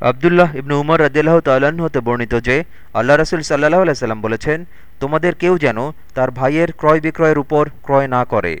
আবদুল্লাহ ইবনু উমর রদিল্লাহ তাল্লাহ্ন হতে বর্ণিত যে, আল্লাহ রসুল সাল্লাহ আলাইসাল্লাম বলেছেন, তোমাদের কেউ যেন তার ভাইয়ের ক্রয় বিক্রয়ের উপর ক্রয় না করে।